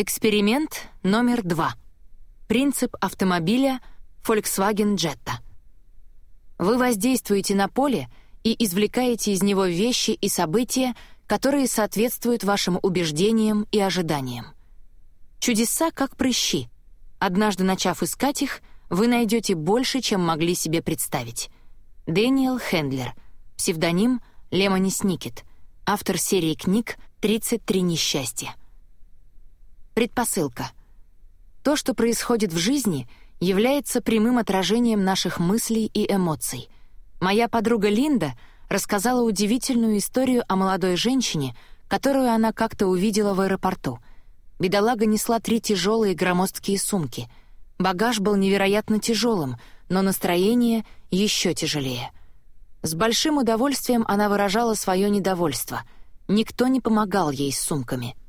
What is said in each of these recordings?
Эксперимент номер два. Принцип автомобиля Volkswagen Jetta. Вы воздействуете на поле и извлекаете из него вещи и события, которые соответствуют вашим убеждениям и ожиданиям. Чудеса как прыщи. Однажды начав искать их, вы найдете больше, чем могли себе представить. Дэниел Хендлер, псевдоним Лемони Сникет, автор серии книг «33 несчастья». Предпосылка. То, что происходит в жизни, является прямым отражением наших мыслей и эмоций. Моя подруга Линда рассказала удивительную историю о молодой женщине, которую она как-то увидела в аэропорту. Бедолага несла три тяжелые громоздкие сумки. Багаж был невероятно тяжелым, но настроение еще тяжелее. С большим удовольствием она выражала свое недовольство. Никто не помогал ей с сумками —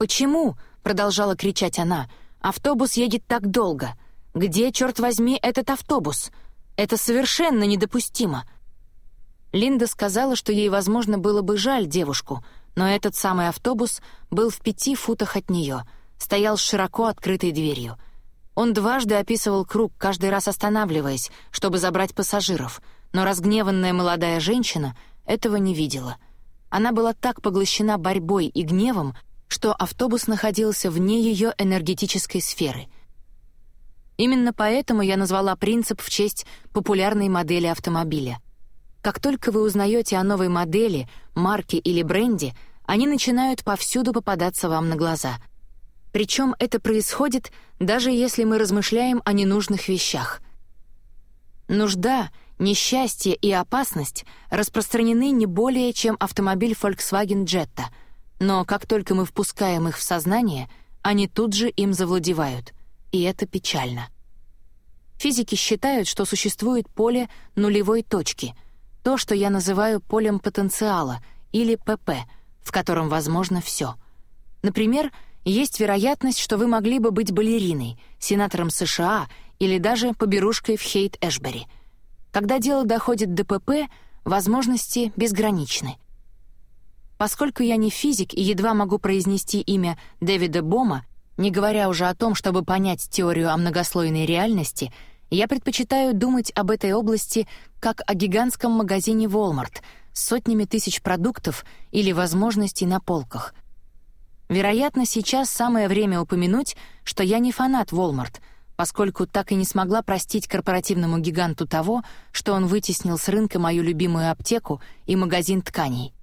«Почему?» — продолжала кричать она. «Автобус едет так долго. Где, черт возьми, этот автобус? Это совершенно недопустимо». Линда сказала, что ей, возможно, было бы жаль девушку, но этот самый автобус был в пяти футах от нее, стоял с широко открытой дверью. Он дважды описывал круг, каждый раз останавливаясь, чтобы забрать пассажиров, но разгневанная молодая женщина этого не видела. Она была так поглощена борьбой и гневом, что автобус находился вне ее энергетической сферы. Именно поэтому я назвала принцип в честь популярной модели автомобиля. Как только вы узнаете о новой модели, марке или бренде, они начинают повсюду попадаться вам на глаза. Причем это происходит, даже если мы размышляем о ненужных вещах. Нужда, несчастье и опасность распространены не более, чем автомобиль Volkswagen Jetta — но как только мы впускаем их в сознание, они тут же им завладевают, и это печально. Физики считают, что существует поле нулевой точки, то, что я называю полем потенциала, или ПП, в котором возможно все. Например, есть вероятность, что вы могли бы быть балериной, сенатором США или даже поберушкой в Хейт-Эшбери. Когда дело доходит до ПП, возможности безграничны — Поскольку я не физик и едва могу произнести имя Дэвида Бома, не говоря уже о том, чтобы понять теорию о многослойной реальности, я предпочитаю думать об этой области как о гигантском магазине Walmart с сотнями тысяч продуктов или возможностей на полках. Вероятно, сейчас самое время упомянуть, что я не фанат Walmart, поскольку так и не смогла простить корпоративному гиганту того, что он вытеснил с рынка мою любимую аптеку и магазин тканей.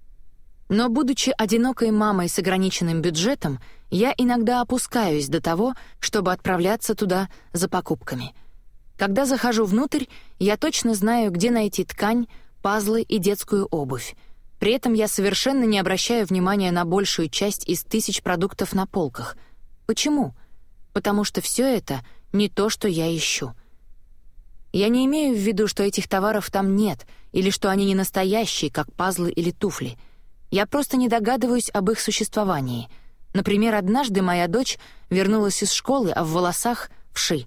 Но, будучи одинокой мамой с ограниченным бюджетом, я иногда опускаюсь до того, чтобы отправляться туда за покупками. Когда захожу внутрь, я точно знаю, где найти ткань, пазлы и детскую обувь. При этом я совершенно не обращаю внимания на большую часть из тысяч продуктов на полках. Почему? Потому что все это не то, что я ищу. Я не имею в виду, что этих товаров там нет, или что они не настоящие, как пазлы или туфли — я просто не догадываюсь об их существовании. Например, однажды моя дочь вернулась из школы, а в волосах — вши.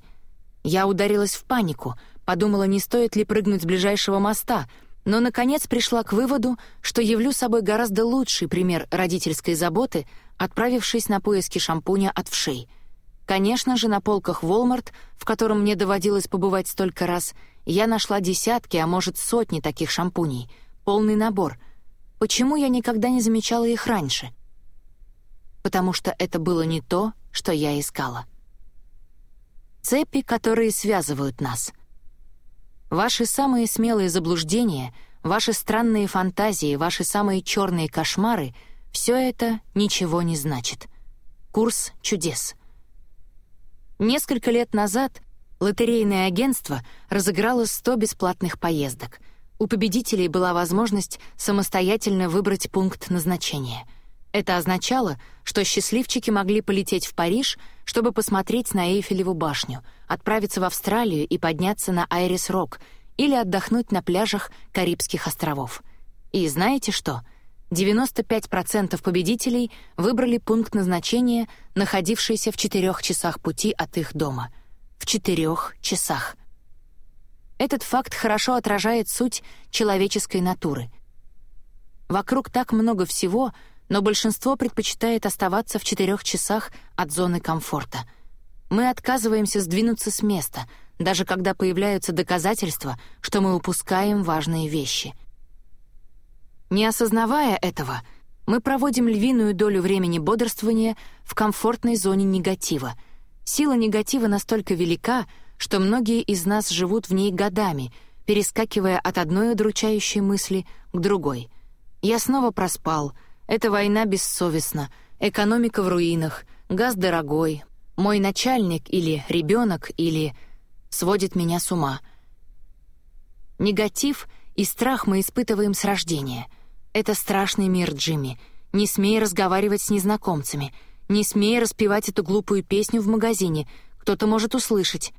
Я ударилась в панику, подумала, не стоит ли прыгнуть с ближайшего моста, но, наконец, пришла к выводу, что явлю собой гораздо лучший пример родительской заботы, отправившись на поиски шампуня от вшей. Конечно же, на полках Walmart, в котором мне доводилось побывать столько раз, я нашла десятки, а может, сотни таких шампуней, полный набор — Почему я никогда не замечала их раньше? Потому что это было не то, что я искала. Цепи, которые связывают нас. Ваши самые смелые заблуждения, ваши странные фантазии, ваши самые черные кошмары — все это ничего не значит. Курс чудес. Несколько лет назад лотерейное агентство разыграло 100 бесплатных поездок — у победителей была возможность самостоятельно выбрать пункт назначения. Это означало, что счастливчики могли полететь в Париж, чтобы посмотреть на Эйфелеву башню, отправиться в Австралию и подняться на Айрис-Рок или отдохнуть на пляжах Карибских островов. И знаете что? 95% победителей выбрали пункт назначения, находившийся в четырех часах пути от их дома. В четырех часах. Этот факт хорошо отражает суть человеческой натуры. Вокруг так много всего, но большинство предпочитает оставаться в четырех часах от зоны комфорта. Мы отказываемся сдвинуться с места, даже когда появляются доказательства, что мы упускаем важные вещи. Не осознавая этого, мы проводим львиную долю времени бодрствования в комфортной зоне негатива. Сила негатива настолько велика, что многие из нас живут в ней годами, перескакивая от одной удручающей мысли к другой. «Я снова проспал», «Эта война бессовестна», «Экономика в руинах», «Газ дорогой», «Мой начальник» или «Ребенок» или «Сводит меня с ума». Негатив и страх мы испытываем с рождения — это страшный мир, Джимми. Не смей разговаривать с незнакомцами. Не смей распевать эту глупую песню в магазине. Кто-то может услышать.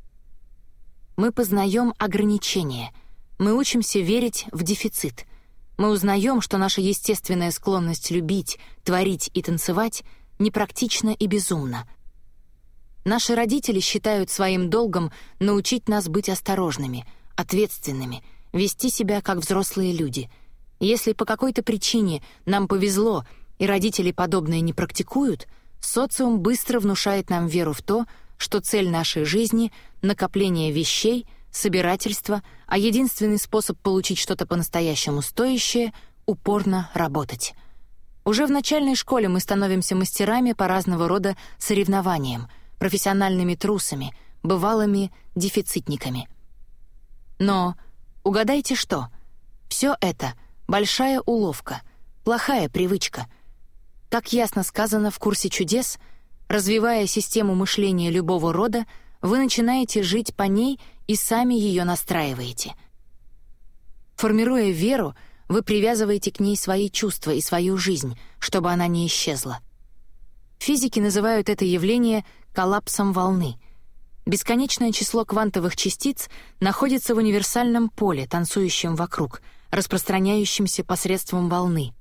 Мы познаем ограничения. Мы учимся верить в дефицит. Мы узнаем, что наша естественная склонность любить, творить и танцевать непрактична и безумна. Наши родители считают своим долгом научить нас быть осторожными, ответственными, вести себя как взрослые люди — если по какой-то причине нам повезло и родители подобное не практикуют, социум быстро внушает нам веру в то, что цель нашей жизни — накопление вещей, собирательство, а единственный способ получить что-то по-настоящему стоящее — упорно работать. Уже в начальной школе мы становимся мастерами по разного рода соревнованиям, профессиональными трусами, бывалыми дефицитниками. Но угадайте что? Все это — Большая уловка, плохая привычка. Так ясно сказано в курсе чудес, развивая систему мышления любого рода, вы начинаете жить по ней и сами ее настраиваете. Формируя веру, вы привязываете к ней свои чувства и свою жизнь, чтобы она не исчезла. Физики называют это явление коллапсом волны. Бесконечное число квантовых частиц находится в универсальном поле, танцующем вокруг — распространяющимся посредством волны.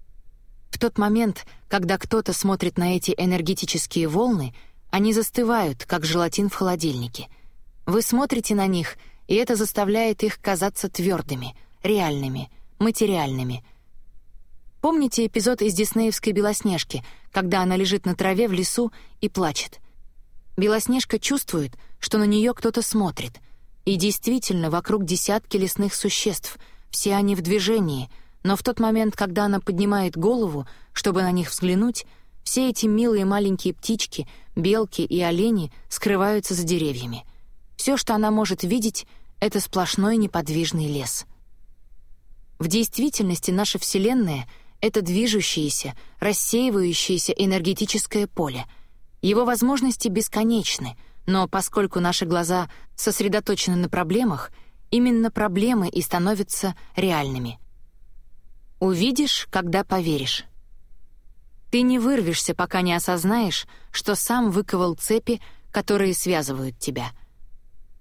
В тот момент, когда кто-то смотрит на эти энергетические волны, они застывают, как желатин в холодильнике. Вы смотрите на них, и это заставляет их казаться твердыми, реальными, материальными. Помните эпизод из диснеевской «Белоснежки», когда она лежит на траве в лесу и плачет? Белоснежка чувствует, что на нее кто-то смотрит. И действительно, вокруг десятки лесных существ — все они в движении, но в тот момент, когда она поднимает голову, чтобы на них взглянуть, все эти милые маленькие птички, белки и олени скрываются за деревьями. Все, что она может видеть, — это сплошной неподвижный лес. В действительности наша Вселенная — это движущееся, рассеивающееся энергетическое поле. Его возможности бесконечны, но поскольку наши глаза сосредоточены на проблемах — Именно проблемы и становятся реальными. Увидишь, когда поверишь. Ты не вырвешься, пока не осознаешь, что сам выковал цепи, которые связывают тебя.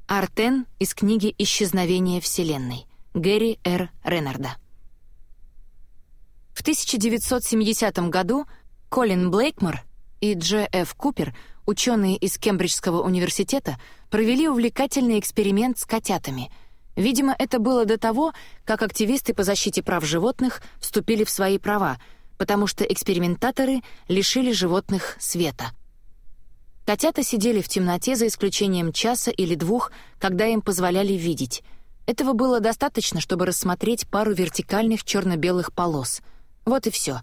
Артен из книги «Исчезновение Вселенной» Гэри Р. Реннарда. В 1970 году Колин Блейкмор и Дж. Ф. Купер, ученые из Кембриджского университета, провели увлекательный эксперимент с котятами — Видимо, это было до того, как активисты по защите прав животных вступили в свои права, потому что экспериментаторы лишили животных света. Котята сидели в темноте за исключением часа или двух, когда им позволяли видеть. Этого было достаточно, чтобы рассмотреть пару вертикальных черно-белых полос. Вот и все.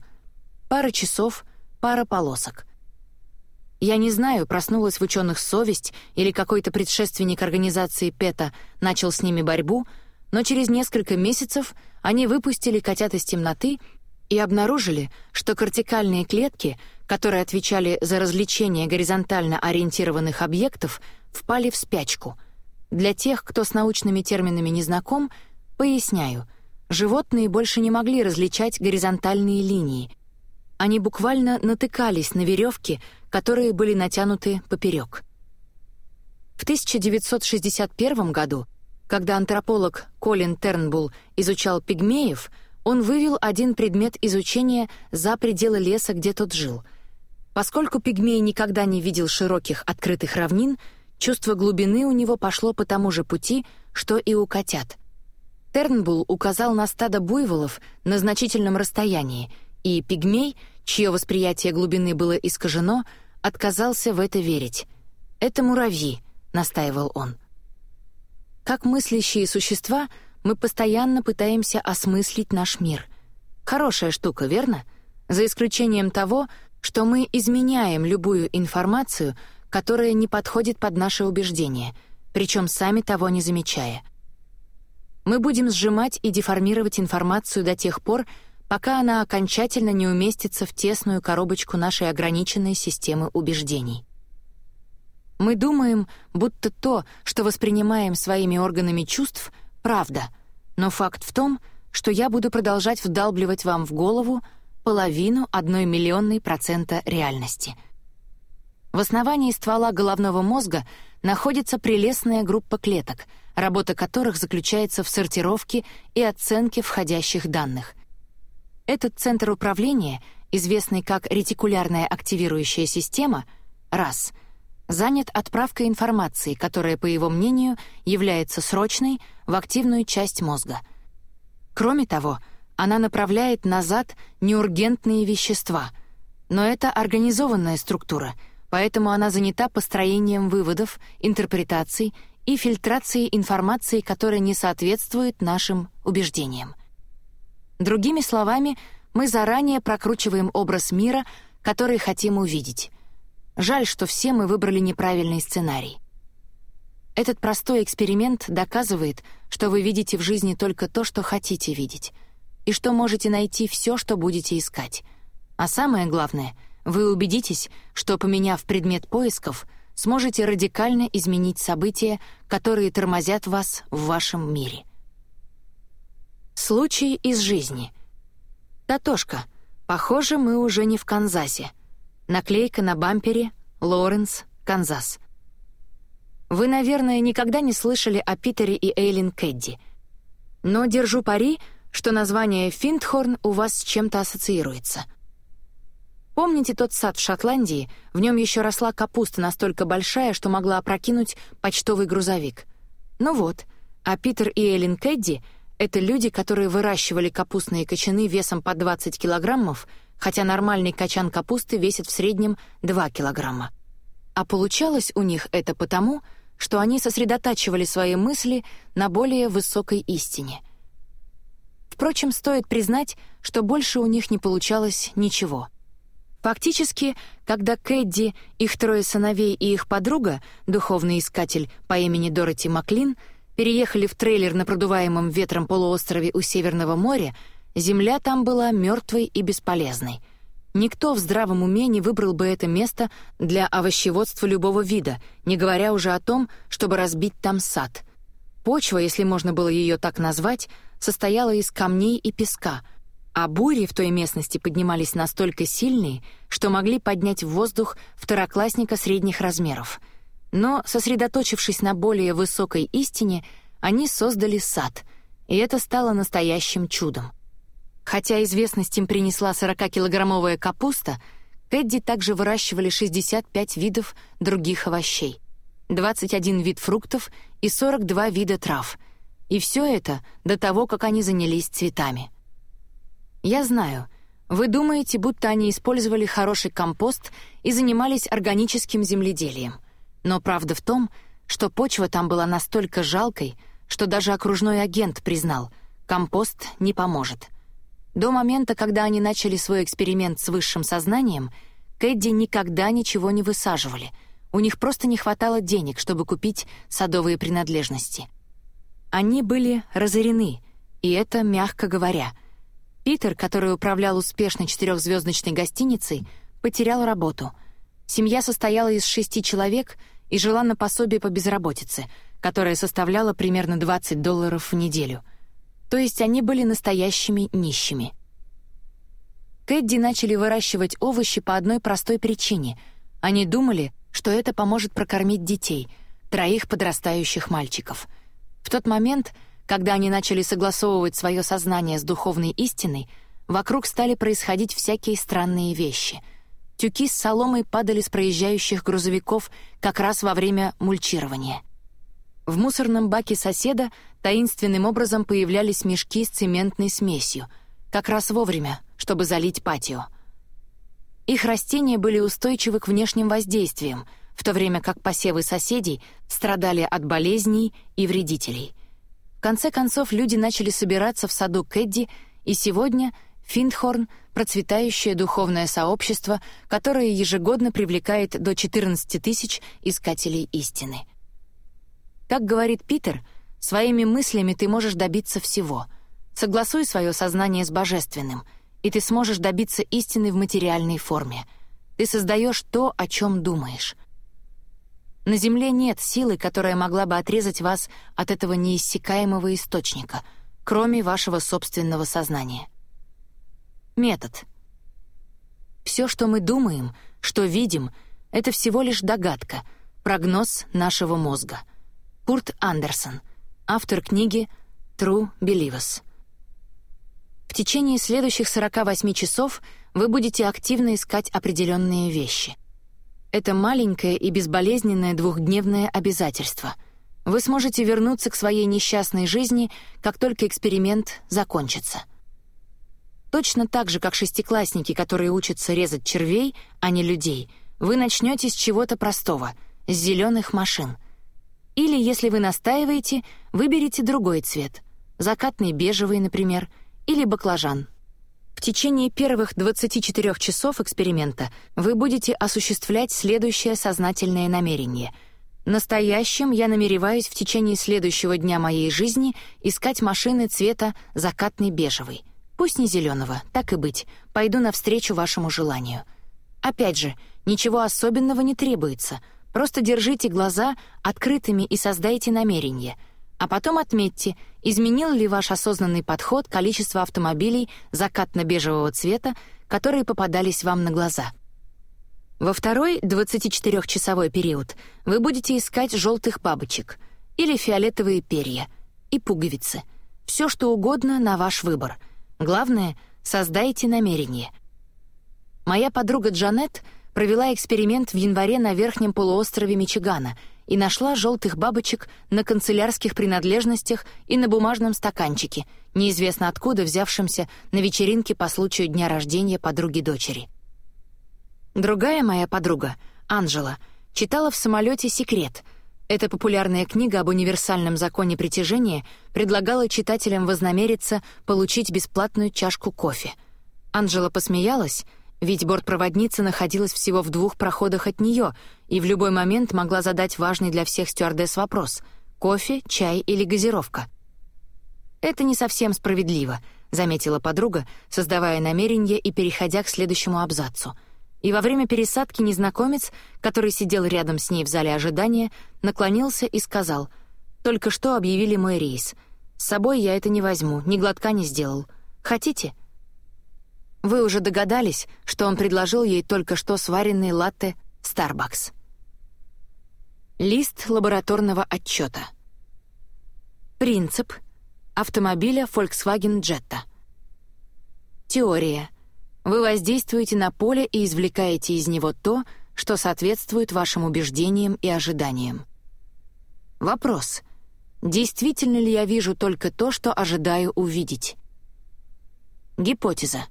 Пара часов, пара полосок. Я не знаю, проснулась в ученых совесть или какой-то предшественник организации ПЕТА начал с ними борьбу, но через несколько месяцев они выпустили котят из темноты и обнаружили, что кортикальные клетки, которые отвечали за развлечение горизонтально ориентированных объектов, впали в спячку. Для тех, кто с научными терминами не знаком, поясняю. Животные больше не могли различать горизонтальные линии. Они буквально натыкались на веревки, которые были натянуты поперек. В 1961 году, когда антрополог Колин Тернбулл изучал пигмеев, он вывел один предмет изучения за пределы леса, где тот жил. Поскольку пигмей никогда не видел широких открытых равнин, чувство глубины у него пошло по тому же пути, что и у котят. Тернбулл указал на стадо буйволов на значительном расстоянии — и пигмей, чье восприятие глубины было искажено, отказался в это верить. «Это муравьи», — настаивал он. Как мыслящие существа, мы постоянно пытаемся осмыслить наш мир. Хорошая штука, верно? За исключением того, что мы изменяем любую информацию, которая не подходит под наше убеждение, причем сами того не замечая. Мы будем сжимать и деформировать информацию до тех пор, пока она окончательно не уместится в тесную коробочку нашей ограниченной системы убеждений. Мы думаем, будто то, что воспринимаем своими органами чувств, правда, но факт в том, что я буду продолжать вдалбливать вам в голову половину одной миллионной процента реальности. В основании ствола головного мозга находится прелестная группа клеток, работа которых заключается в сортировке и оценке входящих данных. Этот центр управления, известный как ретикулярная активирующая система, раз — занят отправкой информации, которая, по его мнению, является срочной в активную часть мозга. Кроме того, она направляет назад неургентные вещества, но это организованная структура, поэтому она занята построением выводов, интерпретаций и фильтрацией информации, которая не соответствует нашим убеждениям. Другими словами, мы заранее прокручиваем образ мира, который хотим увидеть. Жаль, что все мы выбрали неправильный сценарий. Этот простой эксперимент доказывает, что вы видите в жизни только то, что хотите видеть, и что можете найти все, что будете искать. А самое главное, вы убедитесь, что, поменяв предмет поисков, сможете радикально изменить события, которые тормозят вас в вашем мире. Случай из жизни. Татошка, похоже, мы уже не в Канзасе. Наклейка на бампере «Лоренс, Канзас». Вы, наверное, никогда не слышали о Питере и Эйлин Кэдди. Но держу пари, что название Финтхорн у вас с чем-то ассоциируется. Помните тот сад в Шотландии? В нем еще росла капуста настолько большая, что могла опрокинуть почтовый грузовик. Ну вот, а Питер и Эйлин Кэдди — это люди, которые выращивали капустные кочаны весом по 20 килограммов — хотя нормальный качан капусты весит в среднем 2 килограмма. А получалось у них это потому, что они сосредотачивали свои мысли на более высокой истине. Впрочем, стоит признать, что больше у них не получалось ничего. Фактически, когда Кэдди, их трое сыновей и их подруга, духовный искатель по имени Дороти Маклин, переехали в трейлер на продуваемом ветром полуострове у Северного моря, Земля там была мертвой и бесполезной. Никто в здравом уме не выбрал бы это место для овощеводства любого вида, не говоря уже о том, чтобы разбить там сад. Почва, если можно было ее так назвать, состояла из камней и песка, а бури в той местности поднимались настолько сильные, что могли поднять в воздух второклассника средних размеров. Но, сосредоточившись на более высокой истине, они создали сад, и это стало настоящим чудом. Хотя известность им принесла 40-килограммовая капуста, Кэдди также выращивали 65 видов других овощей, 21 вид фруктов и 42 вида трав. И все это до того, как они занялись цветами. Я знаю, вы думаете, будто они использовали хороший компост и занимались органическим земледелием. Но правда в том, что почва там была настолько жалкой, что даже окружной агент признал, компост не поможет — до момента, когда они начали свой эксперимент с высшим сознанием, Кэдди никогда ничего не высаживали. У них просто не хватало денег, чтобы купить садовые принадлежности. Они были разорены, и это мягко говоря. Питер, который управлял успешной четырехзвездочной гостиницей, потерял работу. Семья состояла из шести человек и жила на пособие по безработице, которое составляло примерно 20 долларов в неделю — то есть они были настоящими нищими. Кэдди начали выращивать овощи по одной простой причине. Они думали, что это поможет прокормить детей, троих подрастающих мальчиков. В тот момент, когда они начали согласовывать свое сознание с духовной истиной, вокруг стали происходить всякие странные вещи. Тюки с соломой падали с проезжающих грузовиков как раз во время мульчирования. В мусорном баке соседа таинственным образом появлялись мешки с цементной смесью. Как раз вовремя, чтобы залить патио. Их растения были устойчивы к внешним воздействиям, в то время как посевы соседей страдали от болезней и вредителей. В конце концов, люди начали собираться в саду Кэдди, и сегодня Финдхорн — процветающее духовное сообщество, которое ежегодно привлекает до 14 тысяч искателей истины. Как говорит Питер, своими мыслями ты можешь добиться всего. Согласуй свое сознание с божественным, и ты сможешь добиться истины в материальной форме. Ты создаешь то, о чем думаешь. На Земле нет силы, которая могла бы отрезать вас от этого неиссякаемого источника, кроме вашего собственного сознания. Метод. Все, что мы думаем, что видим, это всего лишь догадка, прогноз нашего мозга. Курт Андерсон, автор книги «True Believers». В течение следующих 48 часов вы будете активно искать определенные вещи. Это маленькое и безболезненное двухдневное обязательство. Вы сможете вернуться к своей несчастной жизни, как только эксперимент закончится — Точно так же, как шестиклассники, которые учатся резать червей, а не людей, вы начнете с чего-то простого, с зеленых машин. Или, если вы настаиваете, выберите другой цвет, закатный бежевый, например, или баклажан. В течение первых 24 часов эксперимента вы будете осуществлять следующее сознательное намерение. Настоящим я намереваюсь в течение следующего дня моей жизни искать машины цвета закатный бежевый — Пусть не зеленого, так и быть, пойду навстречу вашему желанию. Опять же, ничего особенного не требуется, просто держите глаза открытыми и создайте намерение, а потом отметьте, изменил ли ваш осознанный подход количество автомобилей закатно-бежевого цвета, которые попадались вам на глаза. Во второй 24-часовой период вы будете искать желтых бабочек или фиолетовые перья и пуговицы, все что угодно на ваш выбор — Главное — создайте намерение. Моя подруга Джанет провела эксперимент в январе на верхнем полуострове Мичигана и нашла желтых бабочек на канцелярских принадлежностях и на бумажном стаканчике, неизвестно откуда взявшемся на вечеринке по случаю дня рождения подруги дочери. Другая моя подруга, Анжела, читала в самолете «Секрет», эта популярная книга об универсальном законе притяжения предлагала читателям вознамериться получить бесплатную чашку кофе. Анжела посмеялась, ведь бортпроводница находилась всего в двух проходах от нее и в любой момент могла задать важный для всех стюардесс вопрос — кофе, чай или газировка. «Это не совсем справедливо», — заметила подруга, создавая намерение и переходя к следующему абзацу — и во время пересадки незнакомец, который сидел рядом с ней в зале ожидания, наклонился и сказал «Только что объявили мой рейс. С собой я это не возьму, ни глотка не сделал. Хотите?» Вы уже догадались, что он предложил ей только что сваренный латте Starbucks. Лист лабораторного отчета. Принцип автомобиля Volkswagen Jetta. Теория — вы воздействуете на поле и извлекаете из него то, что соответствует вашим убеждениям и ожиданиям. Вопрос. Действительно ли я вижу только то, что ожидаю увидеть? Гипотеза.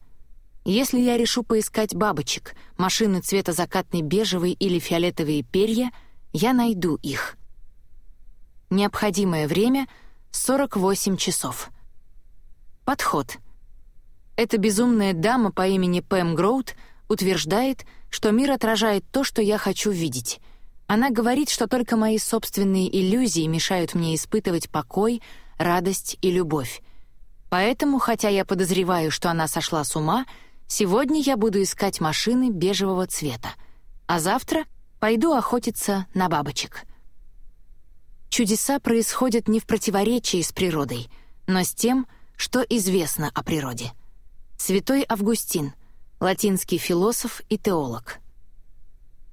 Если я решу поискать бабочек, машины цвета закатный бежевый или фиолетовые перья, я найду их. Необходимое время — 48 часов. Подход — эта безумная дама по имени Пэм Гроуд утверждает, что мир отражает то, что я хочу видеть. Она говорит, что только мои собственные иллюзии мешают мне испытывать покой, радость и любовь. Поэтому, хотя я подозреваю, что она сошла с ума, сегодня я буду искать машины бежевого цвета, а завтра пойду охотиться на бабочек. Чудеса происходят не в противоречии с природой, но с тем, что известно о природе. Святой Августин, латинский философ и теолог.